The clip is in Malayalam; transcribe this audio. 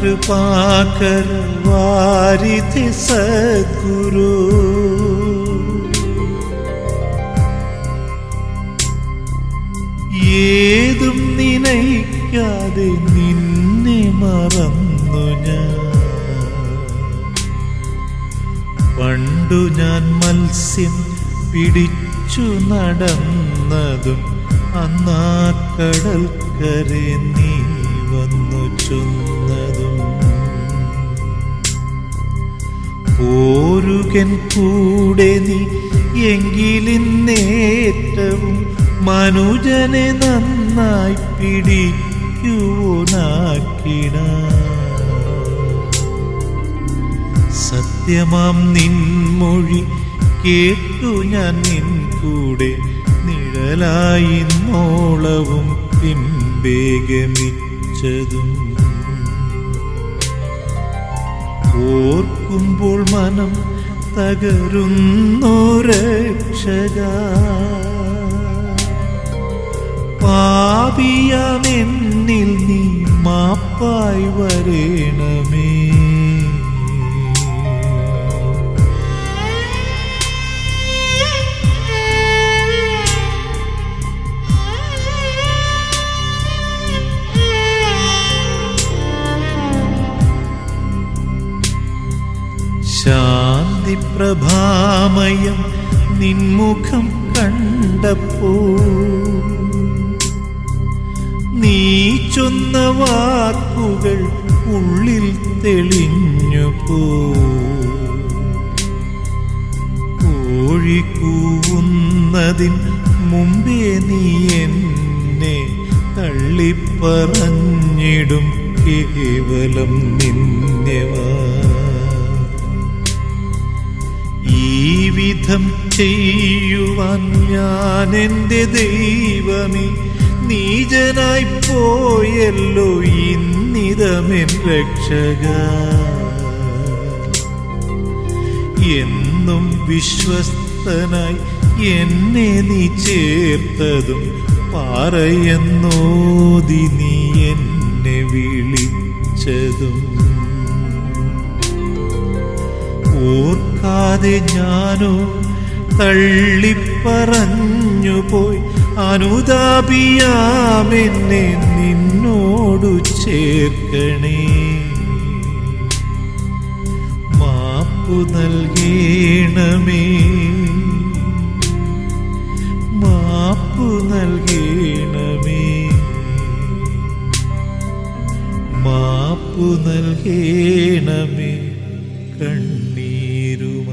കൃപാകര വാരിധി സദ്ഗുരു. ഏതും നിനയ്ക്കാതെ നിന്നെ മറന്നു ഞാൻ. പണ്ടു ഞാൻ മത്സ്യം പിടിച്ചു നടന്നതും അന്നാ കടൽക്കരെ നീ വന്നു ചൊന്നതും പോരുകൻ കൂടെ നീ എങ്കിലിന്നേറ്റവും മനുജനെ നന്നായി പിടിക്കുവോനാക്കിട. സത്യമാം നിൻമൊഴി കേട്ടു ഞാൻ നിൻ കൂടെ നിഴലായി നോളവും പിൻപേഗമിച്ചതും ഓർക്കുമ്പോൾ മനം തകരുന്നു രക്ഷക. പാപിയാമെന്നിൽ നീ മാപ്പായി വരേണമേ. ശാന്തി പ്രഭാമയം നിൻമുഖം കണ്ടപ്പോ നീ ചൊന്ന വാക്കുകൾ ഉള്ളിൽ തെളിഞ്ഞു പോ മുമ്പേ നീ എന്നെ തള്ളിപ്പറഞ്ഞിടും. കേവലം നിന്നെവാ വിധം ചെയ്യുവാൻ ഞാൻ എന്റെ ദൈവമേ നീജനായി പോയല്ലോ ഇന്നിതമെൻ രക്ഷക. എന്നും വിശ്വസ്തനായി എന്നെ നീ ചേർത്തതും പാറയെന്നോതി നീ എന്നെ വിളിച്ചതും. ഓർക്കാതെ ഞാനോ തള്ളിപ്പറഞ്ഞു പോയി അനുതാപിയാമെന്നെ നിന്നോടു ചേർക്കണേ. മാപ്പു നൽകേണമേ. മാപ്പു നൽകേണമേ. മാപ്പു നൽകേണമേ. കണ്ണീരുമായിക്കണേ